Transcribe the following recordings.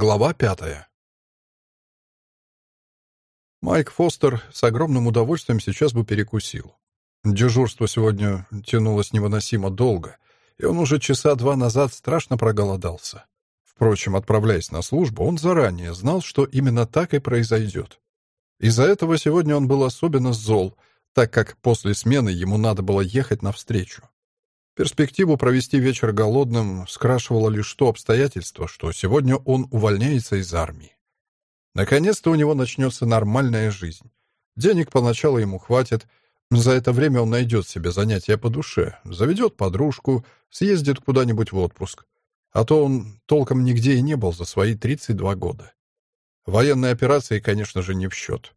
Глава пятая. Майк Фостер с огромным удовольствием сейчас бы перекусил. Дежурство сегодня тянулось невыносимо долго, и он уже часа два назад страшно проголодался. Впрочем, отправляясь на службу, он заранее знал, что именно так и произойдет. Из-за этого сегодня он был особенно зол, так как после смены ему надо было ехать навстречу. Перспективу провести вечер голодным скрашивало лишь то обстоятельство, что сегодня он увольняется из армии. Наконец-то у него начнется нормальная жизнь. Денег поначалу ему хватит. За это время он найдет себе занятия по душе, заведет подружку, съездит куда-нибудь в отпуск. А то он толком нигде и не был за свои 32 года. Военные операции, конечно же, не в счет.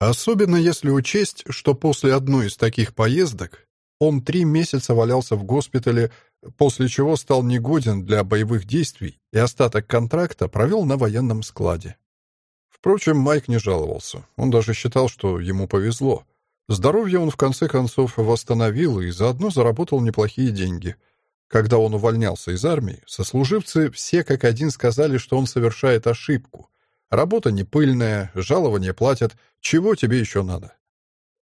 Особенно если учесть, что после одной из таких поездок он три месяца валялся в госпитале, после чего стал негоден для боевых действий и остаток контракта провел на военном складе. Впрочем, Майк не жаловался. Он даже считал, что ему повезло. Здоровье он в конце концов восстановил и заодно заработал неплохие деньги. Когда он увольнялся из армии, сослуживцы все как один сказали, что он совершает ошибку. Работа не пыльная, жалование платят, чего тебе еще надо?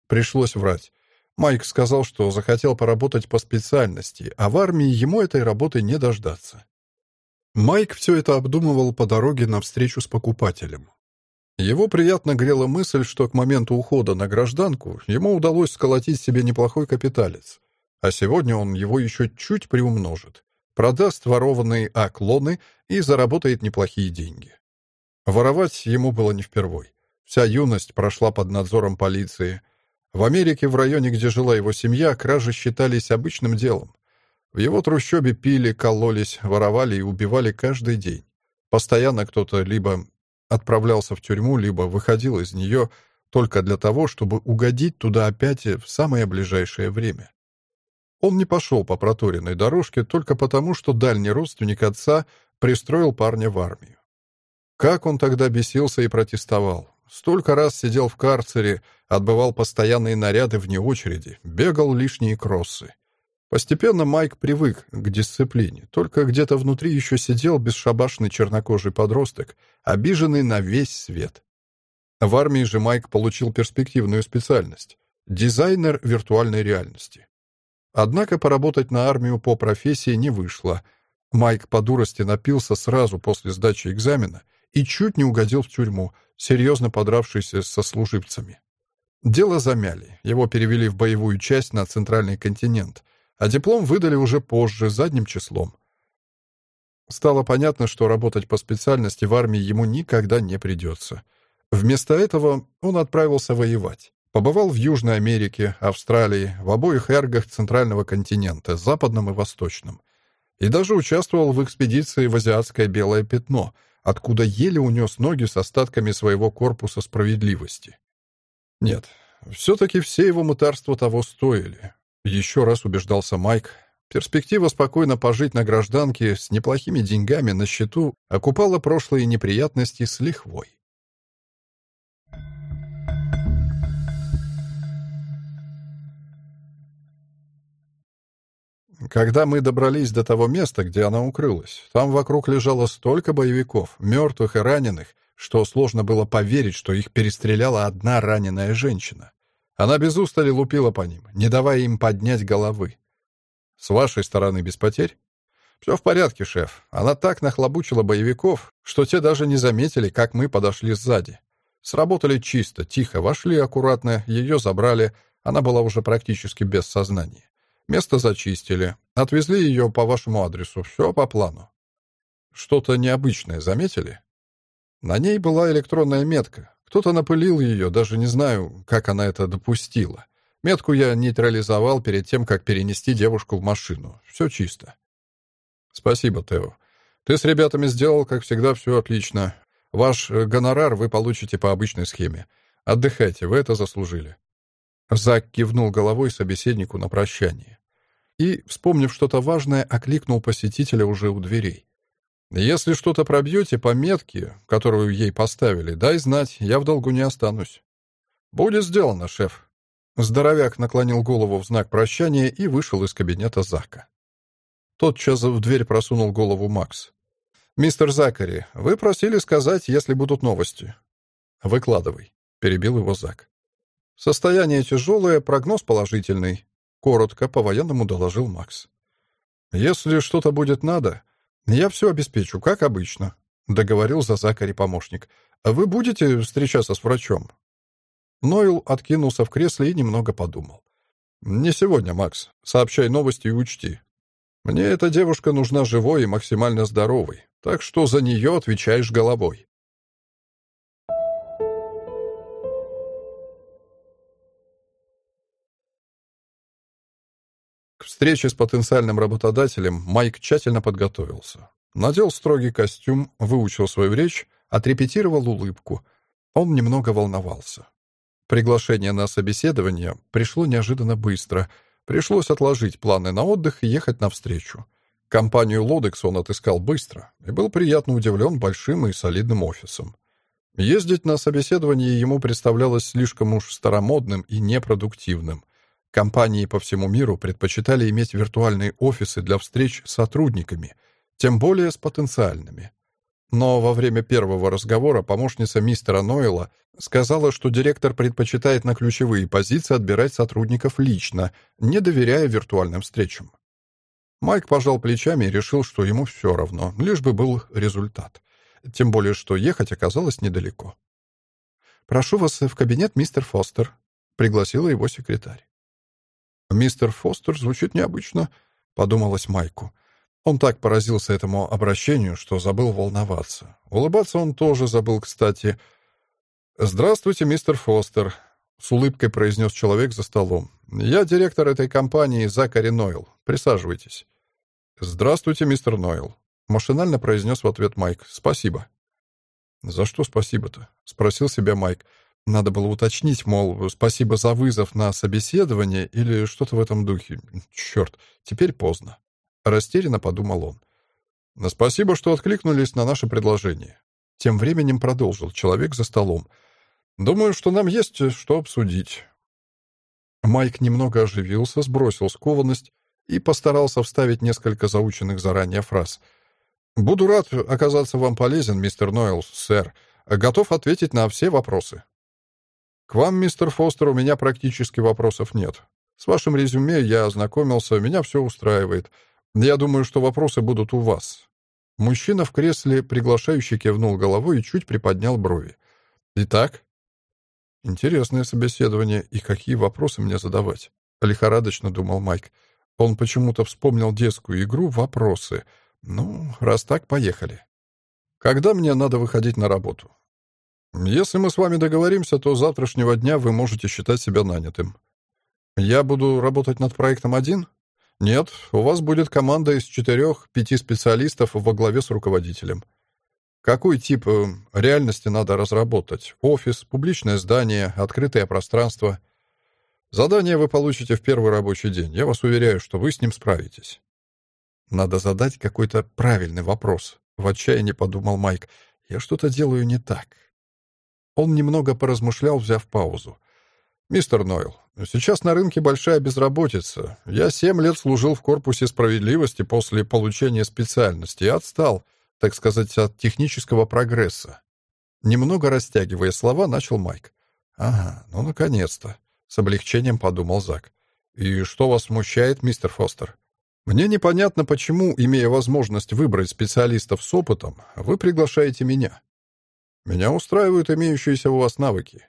Пришлось врать. Майк сказал, что захотел поработать по специальности, а в армии ему этой работы не дождаться. Майк все это обдумывал по дороге на встречу с покупателем. Его приятно грела мысль, что к моменту ухода на гражданку ему удалось сколотить себе неплохой капиталец, а сегодня он его еще чуть приумножит, продаст ворованные оклоны и заработает неплохие деньги. Воровать ему было не впервой. Вся юность прошла под надзором полиции, в Америке, в районе, где жила его семья, кражи считались обычным делом. В его трущобе пили, кололись, воровали и убивали каждый день. Постоянно кто-то либо отправлялся в тюрьму, либо выходил из нее только для того, чтобы угодить туда опять в самое ближайшее время. Он не пошел по проторенной дорожке только потому, что дальний родственник отца пристроил парня в армию. Как он тогда бесился и протестовал. Столько раз сидел в карцере, отбывал постоянные наряды вне очереди, бегал лишние кроссы. Постепенно Майк привык к дисциплине, только где-то внутри еще сидел бесшабашный чернокожий подросток, обиженный на весь свет. В армии же Майк получил перспективную специальность — дизайнер виртуальной реальности. Однако поработать на армию по профессии не вышло. Майк по дурости напился сразу после сдачи экзамена и чуть не угодил в тюрьму, серьезно подравшись со служивцами. Дело замяли, его перевели в боевую часть на центральный континент, а диплом выдали уже позже, задним числом. Стало понятно, что работать по специальности в армии ему никогда не придется. Вместо этого он отправился воевать. Побывал в Южной Америке, Австралии, в обоих эргах центрального континента, западном и восточном. И даже участвовал в экспедиции в Азиатское Белое Пятно — откуда еле унес ноги с остатками своего корпуса справедливости. Нет, все-таки все его мытарства того стоили. Еще раз убеждался Майк. Перспектива спокойно пожить на гражданке с неплохими деньгами на счету окупала прошлые неприятности с лихвой. Когда мы добрались до того места, где она укрылась, там вокруг лежало столько боевиков, мертвых и раненых, что сложно было поверить, что их перестреляла одна раненая женщина. Она без устали лупила по ним, не давая им поднять головы. «С вашей стороны без потерь?» «Все в порядке, шеф. Она так нахлобучила боевиков, что те даже не заметили, как мы подошли сзади. Сработали чисто, тихо, вошли аккуратно, ее забрали, она была уже практически без сознания. Место зачистили. Отвезли ее по вашему адресу. Все по плану. Что-то необычное заметили? На ней была электронная метка. Кто-то напылил ее, даже не знаю, как она это допустила. Метку я нейтрализовал перед тем, как перенести девушку в машину. Все чисто. Спасибо, Тео. Ты с ребятами сделал, как всегда, все отлично. Ваш э, гонорар вы получите по обычной схеме. Отдыхайте, вы это заслужили. Зак кивнул головой собеседнику на прощание и, вспомнив что-то важное, окликнул посетителя уже у дверей. «Если что-то пробьете по метке, которую ей поставили, дай знать, я в долгу не останусь». «Будет сделано, шеф». Здоровяк наклонил голову в знак прощания и вышел из кабинета Зака. Тотчас в дверь просунул голову Макс. «Мистер Закари, вы просили сказать, если будут новости». «Выкладывай», — перебил его Зак. «Состояние тяжелое, прогноз положительный», — коротко по-военному доложил Макс. «Если что-то будет надо, я все обеспечу, как обычно», — договорил за Закари помощник. «Вы будете встречаться с врачом?» Нойл откинулся в кресле и немного подумал. «Не сегодня, Макс. Сообщай новости и учти. Мне эта девушка нужна живой и максимально здоровой, так что за нее отвечаешь головой. Встрече с потенциальным работодателем Майк тщательно подготовился. Надел строгий костюм, выучил свою речь, отрепетировал улыбку. Он немного волновался. Приглашение на собеседование пришло неожиданно быстро — Пришлось отложить планы на отдых и ехать навстречу. Компанию «Лодекс» он отыскал быстро и был приятно удивлен большим и солидным офисом. Ездить на собеседование ему представлялось слишком уж старомодным и непродуктивным. Компании по всему миру предпочитали иметь виртуальные офисы для встреч с сотрудниками, тем более с потенциальными. Но во время первого разговора помощница мистера Нойла сказала, что директор предпочитает на ключевые позиции отбирать сотрудников лично, не доверяя виртуальным встречам. Майк пожал плечами и решил, что ему все равно, лишь бы был результат. Тем более, что ехать оказалось недалеко. «Прошу вас в кабинет, мистер Фостер», — пригласила его секретарь. «Мистер Фостер звучит необычно», — подумалось Майку. Он так поразился этому обращению, что забыл волноваться. Улыбаться он тоже забыл, кстати. «Здравствуйте, мистер Фостер», — с улыбкой произнес человек за столом. «Я директор этой компании Закари Нойл. Присаживайтесь». «Здравствуйте, мистер Нойл», — машинально произнес в ответ Майк. «Спасибо». «За что спасибо-то?» — спросил себя Майк. Надо было уточнить, мол, спасибо за вызов на собеседование или что-то в этом духе. Черт, теперь поздно. Растерянно подумал он. «Но спасибо, что откликнулись на наше предложение». Тем временем продолжил человек за столом. «Думаю, что нам есть что обсудить». Майк немного оживился, сбросил скованность и постарался вставить несколько заученных заранее фраз. «Буду рад оказаться вам полезен, мистер Нойл, сэр. Готов ответить на все вопросы». «К вам, мистер Фостер, у меня практически вопросов нет. С вашим резюме я ознакомился, меня все устраивает. Я думаю, что вопросы будут у вас». Мужчина в кресле приглашающий кивнул головой и чуть приподнял брови. «Итак?» «Интересное собеседование, и какие вопросы мне задавать?» Лихорадочно думал Майк. Он почему-то вспомнил детскую игру «Вопросы». «Ну, раз так, поехали». «Когда мне надо выходить на работу?» «Если мы с вами договоримся, то завтрашнего дня вы можете считать себя нанятым». «Я буду работать над проектом один?» Нет, у вас будет команда из четырех-пяти специалистов во главе с руководителем. Какой тип э, реальности надо разработать? Офис, публичное здание, открытое пространство. Задание вы получите в первый рабочий день. Я вас уверяю, что вы с ним справитесь. Надо задать какой-то правильный вопрос. В отчаянии подумал Майк. Я что-то делаю не так. Он немного поразмышлял, взяв паузу. «Мистер Нойл, сейчас на рынке большая безработица. Я семь лет служил в корпусе справедливости после получения специальности и отстал, так сказать, от технического прогресса». Немного растягивая слова, начал Майк. «Ага, ну, наконец-то», — с облегчением подумал Зак. «И что вас смущает, мистер Фостер?» «Мне непонятно, почему, имея возможность выбрать специалистов с опытом, вы приглашаете меня. Меня устраивают имеющиеся у вас навыки.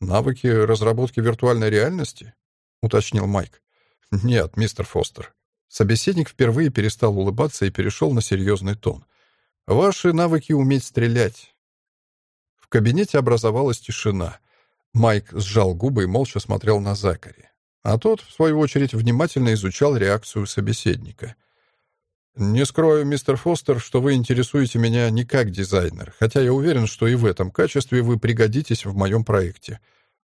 «Навыки разработки виртуальной реальности?» — уточнил Майк. «Нет, мистер Фостер». Собеседник впервые перестал улыбаться и перешел на серьезный тон. «Ваши навыки уметь стрелять». В кабинете образовалась тишина. Майк сжал губы и молча смотрел на Закари. А тот, в свою очередь, внимательно изучал реакцию собеседника. «Не скрою, мистер Фостер, что вы интересуете меня не как дизайнер, хотя я уверен, что и в этом качестве вы пригодитесь в моем проекте.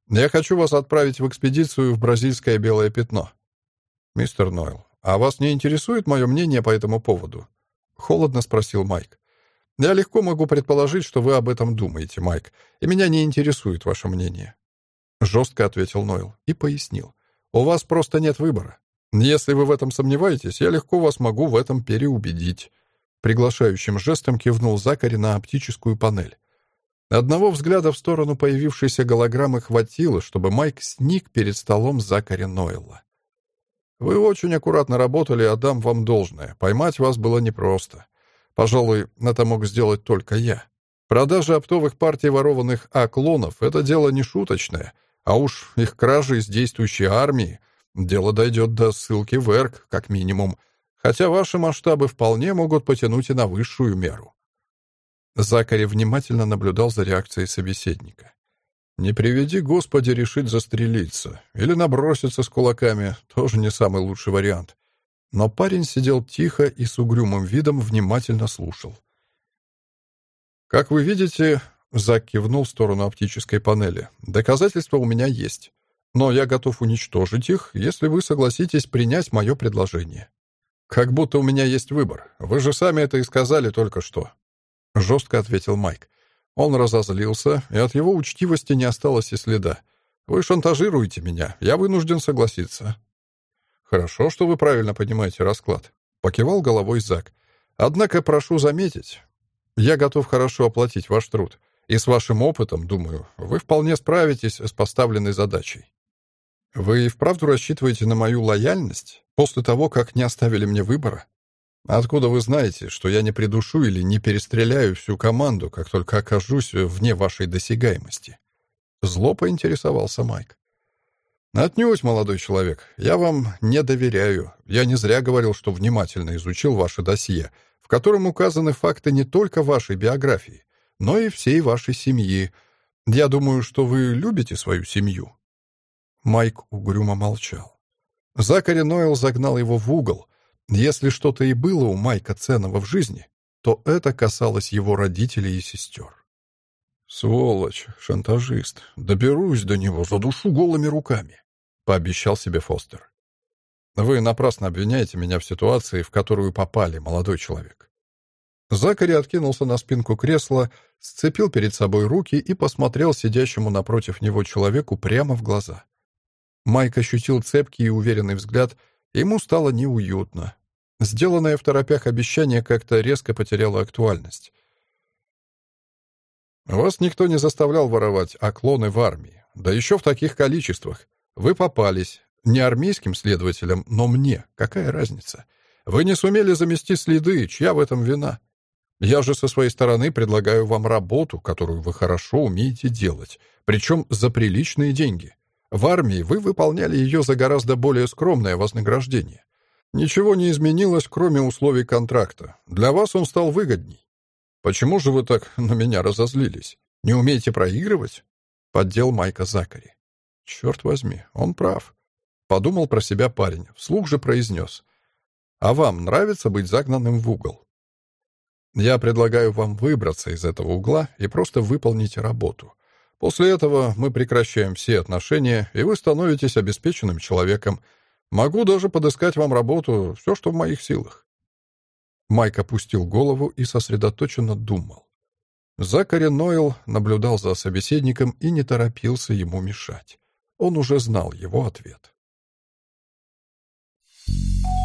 Я хочу вас отправить в экспедицию в бразильское белое пятно». «Мистер Нойл, а вас не интересует мое мнение по этому поводу?» — холодно спросил Майк. «Я легко могу предположить, что вы об этом думаете, Майк, и меня не интересует ваше мнение». Жестко ответил Нойл и пояснил. «У вас просто нет выбора. Если вы в этом сомневаетесь, я легко вас могу в этом переубедить. Приглашающим жестом кивнул Закари на оптическую панель. Одного взгляда в сторону появившейся голограммы хватило, чтобы Майк сник перед столом Закари Нойла. «Вы очень аккуратно работали, отдам вам должное. Поймать вас было непросто. Пожалуй, это мог сделать только я. Продажа оптовых партий ворованных А-клонов — это дело не шуточное, а уж их кражи из действующей армии — дело дойдет до ссылки в ЭРК, как минимум, хотя ваши масштабы вполне могут потянуть и на высшую меру». Закари внимательно наблюдал за реакцией собеседника. Не приведи, Господи, решить застрелиться или наброситься с кулаками — тоже не самый лучший вариант. Но парень сидел тихо и с угрюмым видом внимательно слушал. «Как вы видите, — Зак кивнул в сторону оптической панели, — доказательства у меня есть. Но я готов уничтожить их, если вы согласитесь принять мое предложение. Как будто у меня есть выбор. Вы же сами это и сказали только что. Жестко ответил Майк. Он разозлился, и от его учтивости не осталось и следа. «Вы шантажируете меня. Я вынужден согласиться». «Хорошо, что вы правильно понимаете расклад», — покивал головой Зак. «Однако прошу заметить, я готов хорошо оплатить ваш труд, и с вашим опытом, думаю, вы вполне справитесь с поставленной задачей. Вы и вправду рассчитываете на мою лояльность после того, как не оставили мне выбора?» Откуда вы знаете, что я не придушу или не перестреляю всю команду, как только окажусь вне вашей досягаемости?» Зло поинтересовался Майк. «Отнюдь, молодой человек. Я вам не доверяю. Я не зря говорил, что внимательно изучил ваше досье, в котором указаны факты не только вашей биографии, но и всей вашей семьи. Я думаю, что вы любите свою семью». Майк угрюмо молчал. Закари Нойл загнал его в угол, если что-то и было у Майка ценного в жизни, то это касалось его родителей и сестер. «Сволочь, шантажист. Доберусь до него, задушу голыми руками», — пообещал себе Фостер. «Вы напрасно обвиняете меня в ситуации, в которую попали, молодой человек». Закари откинулся на спинку кресла, сцепил перед собой руки и посмотрел сидящему напротив него человеку прямо в глаза. Майк ощутил цепкий и уверенный взгляд, ему стало неуютно. Сделанное в торопях обещание как-то резко потеряло актуальность. «Вас никто не заставлял воровать, а клоны в армии. Да еще в таких количествах. Вы попались. Не армейским следователям, но мне. Какая разница? Вы не сумели замести следы, чья в этом вина? Я же со своей стороны предлагаю вам работу, которую вы хорошо умеете делать, причем за приличные деньги. В армии вы выполняли ее за гораздо более скромное вознаграждение. Ничего не изменилось, кроме условий контракта. Для вас он стал выгодней. Почему же вы так на меня разозлились? Не умеете проигрывать? Поддел Майка Закари. Черт возьми, он прав. Подумал про себя парень, вслух же произнес. А вам нравится быть загнанным в угол? Я предлагаю вам выбраться из этого угла и просто выполнить работу. После этого мы прекращаем все отношения, и вы становитесь обеспеченным человеком, Могу даже подыскать вам работу, все, что в моих силах». Майк опустил голову и сосредоточенно думал. Закари Нойл наблюдал за собеседником и не торопился ему мешать. Он уже знал его ответ. Thank you.